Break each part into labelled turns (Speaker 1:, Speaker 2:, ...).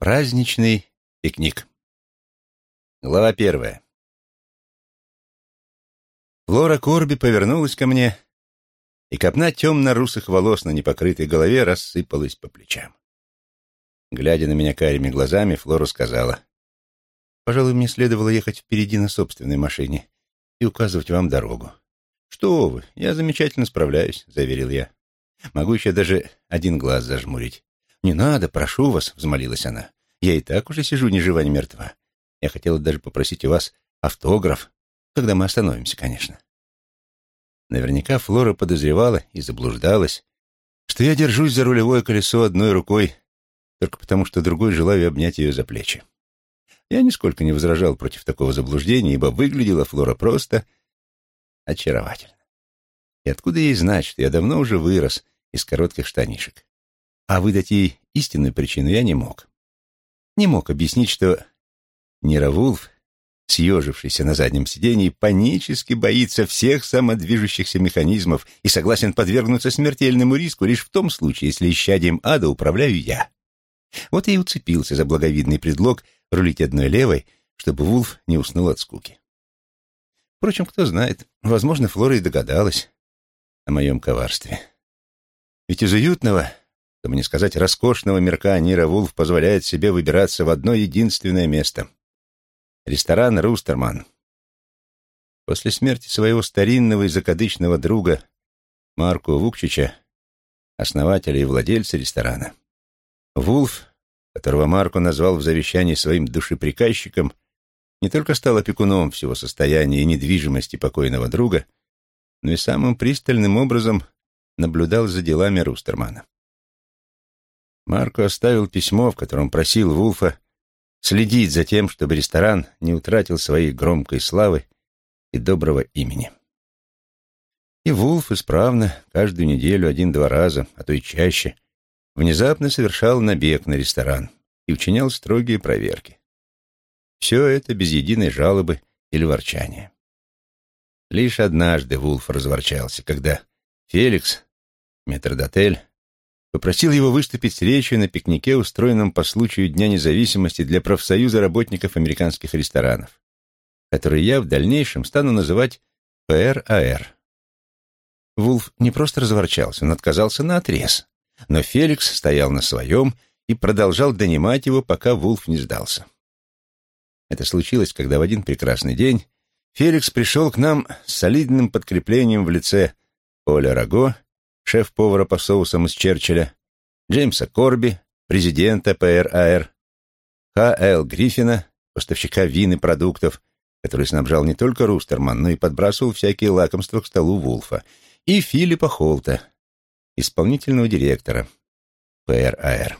Speaker 1: Праздничный пикник. Глава первая. Флора Корби повернулась ко мне, и копна темно-русых волос на непокрытой голове рассыпалась по плечам. Глядя на меня карими глазами, Флора сказала, «Пожалуй, мне следовало ехать впереди на собственной машине и указывать вам дорогу». «Что вы, я замечательно справляюсь», — заверил я. «Могу еще даже один глаз зажмурить». «Не надо, прошу вас», — взмолилась она. «Я и так уже сижу ни жива, ни мертва. Я хотела даже попросить у вас автограф, когда мы остановимся, конечно». Наверняка Флора подозревала и заблуждалась, что я держусь за рулевое колесо одной рукой, только потому что другой желаю обнять ее за плечи. Я нисколько не возражал против такого заблуждения, ибо выглядела Флора просто очаровательно. И откуда ей знать, что я давно уже вырос из коротких штанишек? А выдать ей истинную причину я не мог. Не мог объяснить, что Нира Вулф, съежившийся на заднем сиденье, панически боится всех самодвижущихся механизмов и согласен подвергнуться смертельному риску лишь в том случае, если исчадием ада управляю я. Вот и уцепился за благовидный предлог рулить одной левой, чтобы Вулф не уснул от скуки. Впрочем, кто знает, возможно, Флора и догадалась о моем коварстве. Ведь из уютного, чтобы не сказать роскошного мирка, Нира Вулф позволяет себе выбираться в одно единственное место — ресторан «Рустерман». После смерти своего старинного и закадычного друга Марку Вукчича, основателя и владельца ресторана, Вулф, которого Марко назвал в завещании своим душеприказчиком, не только стал опекуном всего состояния и недвижимости покойного друга, но и самым пристальным образом наблюдал за делами Рустермана. Марко оставил письмо, в котором просил Вулфа следить за тем, чтобы ресторан не утратил своей громкой славы и доброго имени. И Вулф исправно, каждую неделю один-два раза, а то и чаще, внезапно совершал набег на ресторан и учинял строгие проверки. Все это без единой жалобы или ворчания. Лишь однажды Вулф разворчался, когда Феликс, метрдотель, попросил его выступить с речью на пикнике, устроенном по случаю Дня независимости для профсоюза работников американских ресторанов, который я в дальнейшем стану называть ПРАР. Вулф не просто разворчался, он отказался на отрез, но Феликс стоял на своем и продолжал донимать его, пока Вулф не сдался. Это случилось, когда в один прекрасный день Феликс пришел к нам с солидным подкреплением в лице Поля Раго шеф-повара по соусам из Черчилля, Джеймса Корби, президента ПРАР, Х.Л. Гриффина, поставщика вин и продуктов, который снабжал не только Рустерман, но и подбрасывал всякие лакомства к столу Вулфа, и Филиппа Холта, исполнительного директора ПРАР.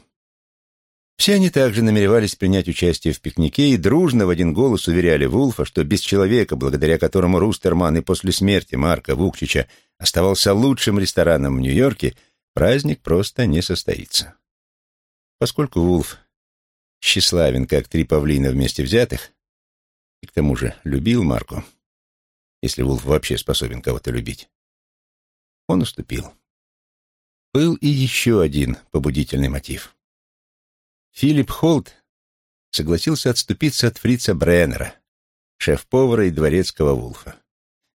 Speaker 1: Все они также намеревались принять участие в пикнике и дружно в один голос уверяли Вулфа, что без человека, благодаря которому Рустерман и после смерти Марка Вукчича оставался лучшим рестораном в Нью-Йорке, праздник просто не состоится. Поскольку Вулф тщеславен, как три павлина вместе взятых, и к тому же любил Марку, если Вулф вообще способен кого-то любить, он уступил. Был и еще один побудительный мотив. Филипп Холт согласился отступиться от фрица Бреннера, шеф-повара и дворецкого Вулфа.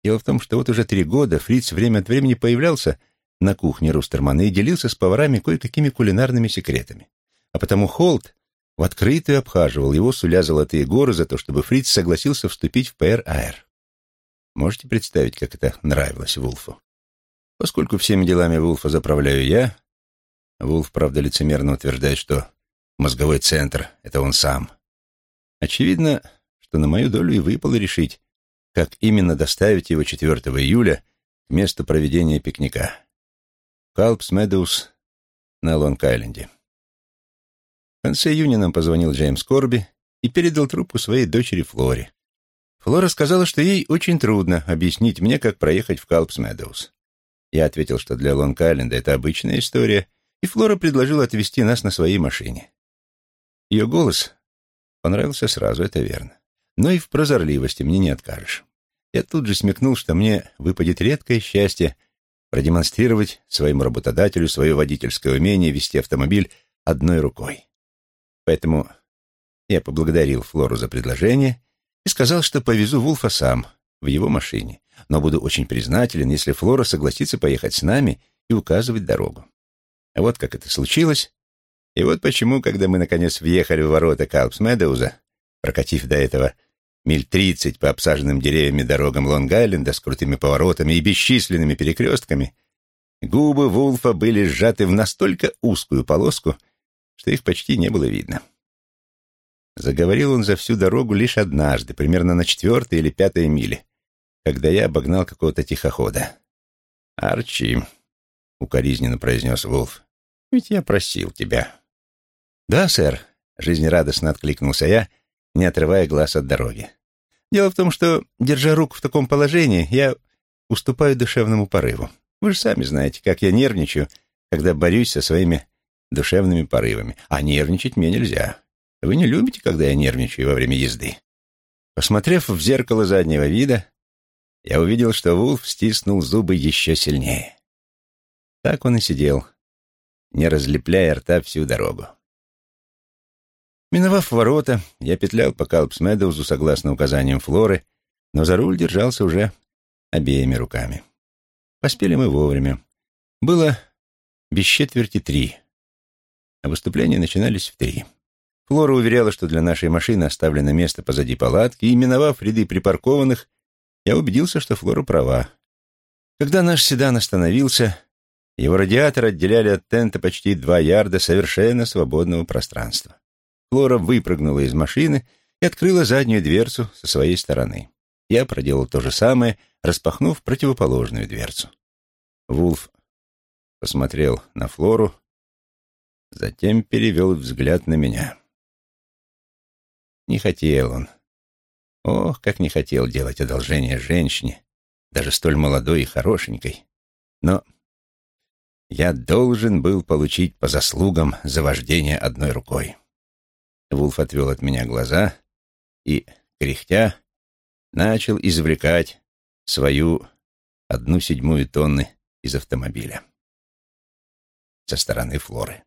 Speaker 1: Дело в том, что вот уже три года Фриц время от времени появлялся на кухне Рустермана и делился с поварами кое-какими кулинарными секретами. А потому Холт в открытую обхаживал его, суля золотые горы за то, чтобы Фриц согласился вступить в ПРАР. Можете представить, как это нравилось Вулфу? Поскольку всеми делами Вулфа заправляю я, Вулф, правда, лицемерно утверждает, что мозговой центр — это он сам. Очевидно, что на мою долю и выпало решить, как именно доставить его 4 июля к месту проведения пикника. Калпс Медоуз на Лонг-Айленде. В конце июня нам позвонил Джеймс Корби и передал трубку своей дочери Флоре. Флора сказала, что ей очень трудно объяснить мне, как проехать в Калпс Медоуз. Я ответил, что для Лонг-Айленда это обычная история, и Флора предложила отвезти нас на своей машине. Ее голос понравился сразу, это верно но и в прозорливости мне не откажешь. Я тут же смекнул, что мне выпадет редкое счастье продемонстрировать своему работодателю свое водительское умение вести автомобиль одной рукой. Поэтому я поблагодарил Флору за предложение и сказал, что повезу Вулфа сам, в его машине, но буду очень признателен, если Флора согласится поехать с нами и указывать дорогу. А вот как это случилось, и вот почему, когда мы, наконец, въехали в ворота Калпс Медоуза, прокатив до этого миль тридцать по обсаженным деревьями дорогам Лонг-Айленда с крутыми поворотами и бесчисленными перекрестками, губы Вулфа были сжаты в настолько узкую полоску, что их почти не было видно. Заговорил он за всю дорогу лишь однажды, примерно на четвертой или пятой миле, когда я обогнал какого-то тихохода. «Арчи», — укоризненно произнес Вулф, — «ведь я просил тебя». «Да, сэр», — жизнерадостно откликнулся я, не отрывая глаз от дороги. «Дело в том, что, держа руку в таком положении, я уступаю душевному порыву. Вы же сами знаете, как я нервничаю, когда борюсь со своими душевными порывами. А нервничать мне нельзя. Вы не любите, когда я нервничаю во время езды?» Посмотрев в зеркало заднего вида, я увидел, что Вулф стиснул зубы еще сильнее. Так он и сидел, не разлепляя рта всю дорогу. Миновав ворота, я петлял по Калпс-Медоузу согласно указаниям Флоры, но за руль держался уже обеими руками. Поспели мы вовремя. Было без четверти три, а выступления начинались в три. Флора уверяла, что для нашей машины оставлено место позади палатки, и, миновав ряды припаркованных, я убедился, что Флора права. Когда наш седан остановился, его радиатор отделяли от тента почти два ярда совершенно свободного пространства. Флора выпрыгнула из машины и открыла заднюю дверцу со своей стороны. Я проделал то же самое, распахнув противоположную дверцу. Вулф посмотрел на Флору, затем перевел взгляд на меня. Не хотел он. Ох, как не хотел делать одолжение женщине, даже столь молодой и хорошенькой. Но я должен был получить по заслугам за вождение одной рукой. Вулф отвел от меня глаза и, кряхтя, начал извлекать свою одну седьмую тонны из автомобиля со стороны Флоры.